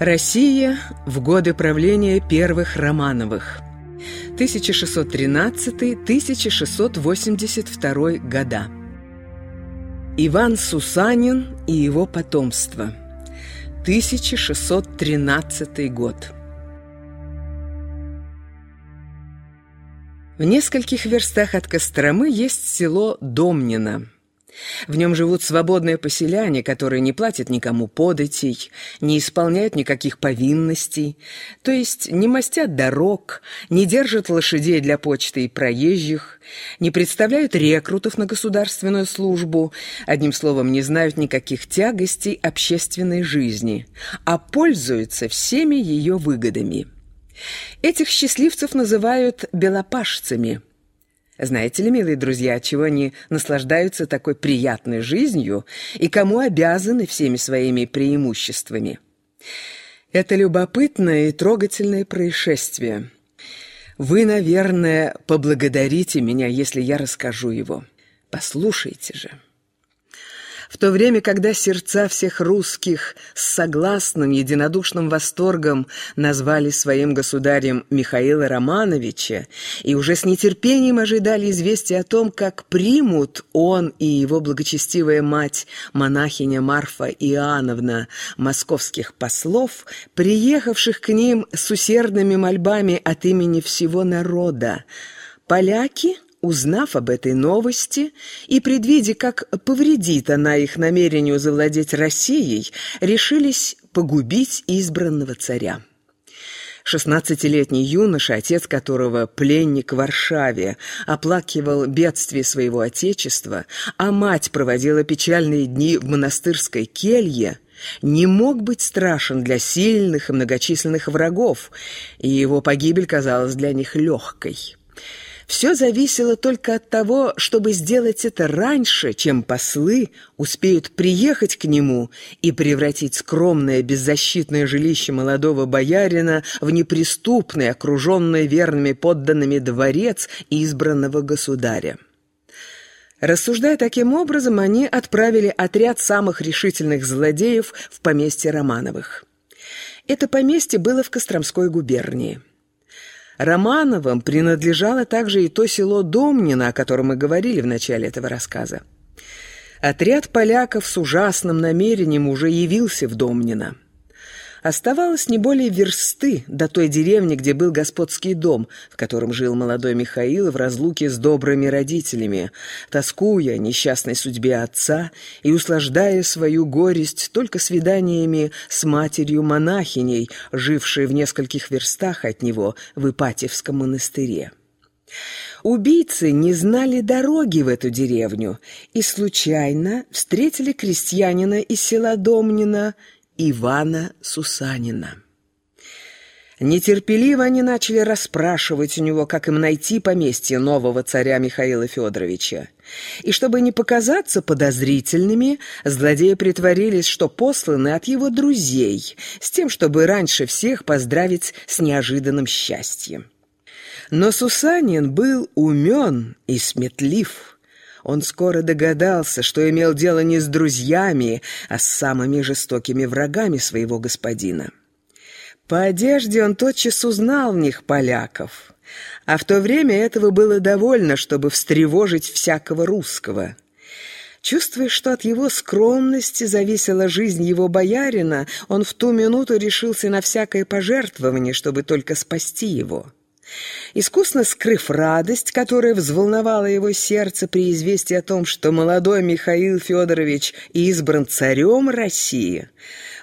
Россия в годы правления первых Романовых. 1613-1682 года. Иван Сусанин и его потомство. 1613 год. В нескольких верстах от Костромы есть село Домнино – в нем живут свободные поселяне, которые не платят никому податей, не исполняют никаких повинностей, то есть не мастят дорог, не держат лошадей для почты и проезжих, не представляют рекрутов на государственную службу, одним словом, не знают никаких тягостей общественной жизни, а пользуются всеми ее выгодами. Этих счастливцев называют «белопашцами», знаете ли, милые друзья, чего они наслаждаются такой приятной жизнью и кому обязаны всеми своими преимуществами? Это любопытное и трогательное происшествие. Вы, наверное, поблагодарите меня, если я расскажу его. Послушайте же. В то время, когда сердца всех русских с согласным единодушным восторгом назвали своим государем Михаила Романовича и уже с нетерпением ожидали известия о том, как примут он и его благочестивая мать, монахиня Марфа Иоанновна, московских послов, приехавших к ним с усердными мольбами от имени всего народа, поляки Узнав об этой новости и предвидя, как повредит она их намерению завладеть Россией, решились погубить избранного царя. Шестнадцатилетний юноша, отец которого, пленник в Варшаве, оплакивал бедствие своего отечества, а мать проводила печальные дни в монастырской келье, не мог быть страшен для сильных и многочисленных врагов, и его погибель казалась для них легкой. Все зависело только от того, чтобы сделать это раньше, чем послы успеют приехать к нему и превратить скромное беззащитное жилище молодого боярина в неприступный, окруженный верными подданными дворец избранного государя. Рассуждая таким образом, они отправили отряд самых решительных злодеев в поместье Романовых. Это поместье было в Костромской губернии. Романовым принадлежало также и то село Домнино, о котором мы говорили в начале этого рассказа. Отряд поляков с ужасным намерением уже явился в Домнино. Оставалось не более версты до той деревни, где был господский дом, в котором жил молодой Михаил в разлуке с добрыми родителями, тоскуя несчастной судьбе отца и услаждая свою горесть только свиданиями с матерью-монахиней, жившей в нескольких верстах от него в Ипатьевском монастыре. Убийцы не знали дороги в эту деревню и случайно встретили крестьянина из села Домнина Ивана Сусанина. Нетерпеливо они начали расспрашивать у него, как им найти поместье нового царя Михаила Федоровича. И чтобы не показаться подозрительными, злодеи притворились, что посланы от его друзей, с тем, чтобы раньше всех поздравить с неожиданным счастьем. Но Сусанин был умен и сметлив – он скоро догадался, что имел дело не с друзьями, а с самыми жестокими врагами своего господина. По одежде он тотчас узнал в них поляков, а в то время этого было довольно, чтобы встревожить всякого русского. Чувствуя, что от его скромности зависела жизнь его боярина, он в ту минуту решился на всякое пожертвование, чтобы только спасти его. Искусно скрыв радость, которая взволновала его сердце при известии о том, что молодой Михаил Федорович избран царем России,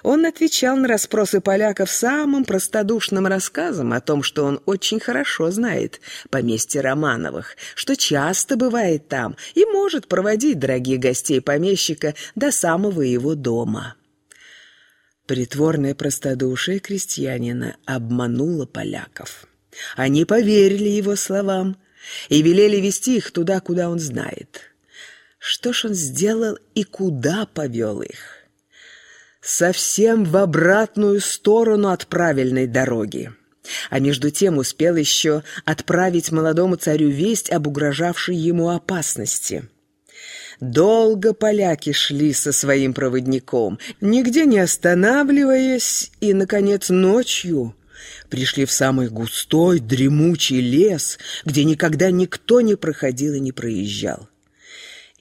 он отвечал на расспросы поляков самым простодушным рассказом о том, что он очень хорошо знает поместье Романовых, что часто бывает там и может проводить дорогих гостей помещика до самого его дома. Притворное простодушие крестьянина обмануло поляков. Они поверили его словам и велели вести их туда, куда он знает. Что ж он сделал и куда повел их? Совсем в обратную сторону от правильной дороги. А между тем успел еще отправить молодому царю весть об угрожавшей ему опасности. Долго поляки шли со своим проводником, нигде не останавливаясь, и, наконец, ночью пришли в самый густой, дремучий лес, где никогда никто не проходил и не проезжал.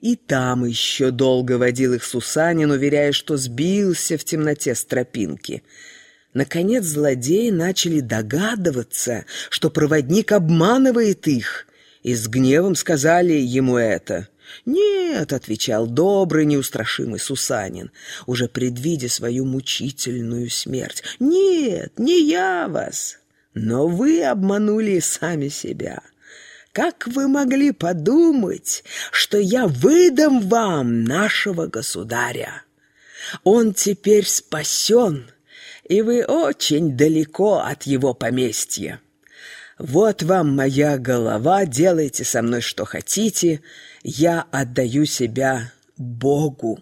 И там еще долго водил их Сусанин, уверяя, что сбился в темноте с тропинки. Наконец злодеи начали догадываться, что проводник обманывает их, и с гневом сказали ему это. «Нет», — отвечал добрый, неустрашимый Сусанин, уже предвидя свою мучительную смерть. «Нет, не я вас, но вы обманули сами себя». Как вы могли подумать, что я выдам вам нашего государя? Он теперь спасен, и вы очень далеко от его поместья. Вот вам моя голова, делайте со мной что хотите, я отдаю себя Богу.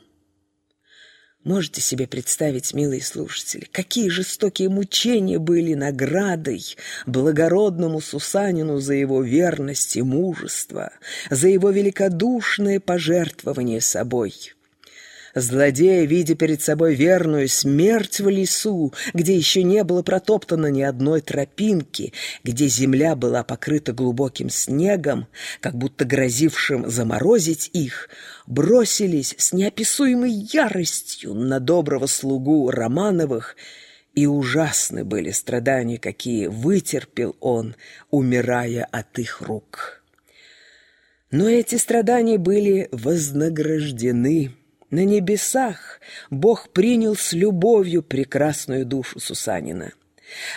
Можете себе представить, милые слушатели, какие жестокие мучения были наградой благородному Сусанину за его верность и мужество, за его великодушное пожертвование собой. Злодея, видя перед собой верную смерть в лесу, где еще не было протоптано ни одной тропинки, где земля была покрыта глубоким снегом, как будто грозившим заморозить их, бросились с неописуемой яростью на доброго слугу Романовых, и ужасны были страдания, какие вытерпел он, умирая от их рук. Но эти страдания были вознаграждены – на небесах Бог принял с любовью прекрасную душу Сусанина.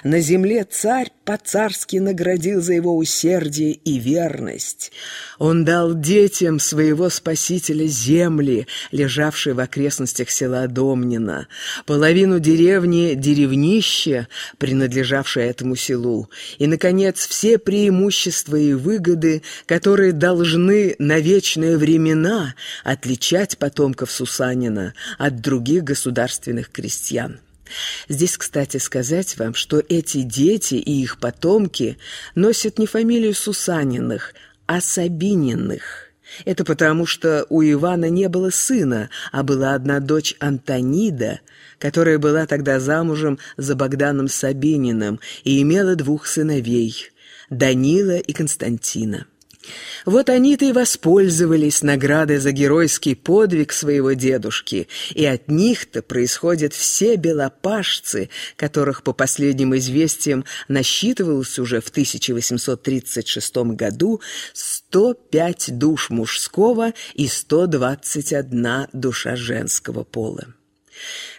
На земле царь по-царски наградил за его усердие и верность. Он дал детям своего спасителя земли, лежавшие в окрестностях села Домнина, половину деревни Деревнище, принадлежавшее этому селу, и, наконец, все преимущества и выгоды, которые должны на вечные времена отличать потомков Сусанина от других государственных крестьян. Здесь, кстати, сказать вам, что эти дети и их потомки носят не фамилию Сусаниных, а Сабининых. Это потому, что у Ивана не было сына, а была одна дочь Антонида, которая была тогда замужем за Богданом Сабининым и имела двух сыновей – Данила и Константина. Вот они-то и воспользовались наградой за геройский подвиг своего дедушки, и от них-то происходят все белопашцы, которых, по последним известиям, насчитывалось уже в 1836 году 105 душ мужского и 121 душа женского пола.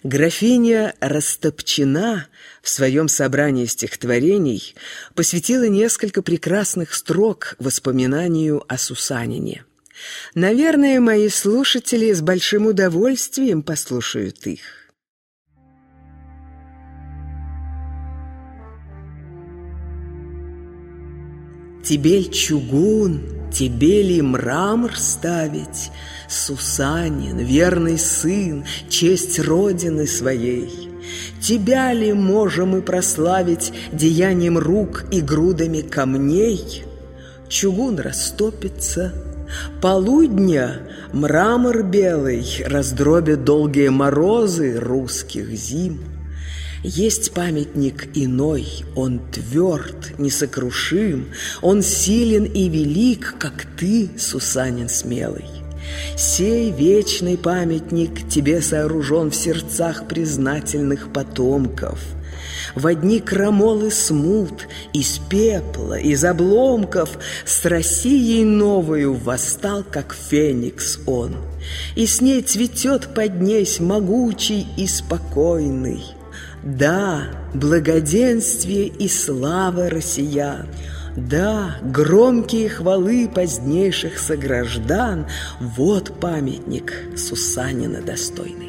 Графиня Растопчина в своем собрании стихотворений посвятила несколько прекрасных строк воспоминанию о Сусанине. Наверное, мои слушатели с большим удовольствием послушают их. Тебе чугун Тебе ли мрамор ставить, Сусанин, верный сын, честь Родины своей? Тебя ли можем мы прославить Деянием рук и грудами камней? Чугун растопится, полудня мрамор белый Раздробит долгие морозы русских зим. Есть памятник иной, он тверд, несокрушим, Он силен и велик, как ты, Сусанин смелый. Сей вечный памятник тебе сооружен в сердцах признательных потомков. В одни крамолы смут, из пепла, из обломков С Россией новою восстал, как феникс он, И с ней цветет поднесь могучий и спокойный. Да, благоденствие и слава россиян, да, громкие хвалы позднейших сограждан, вот памятник Сусанина достойный.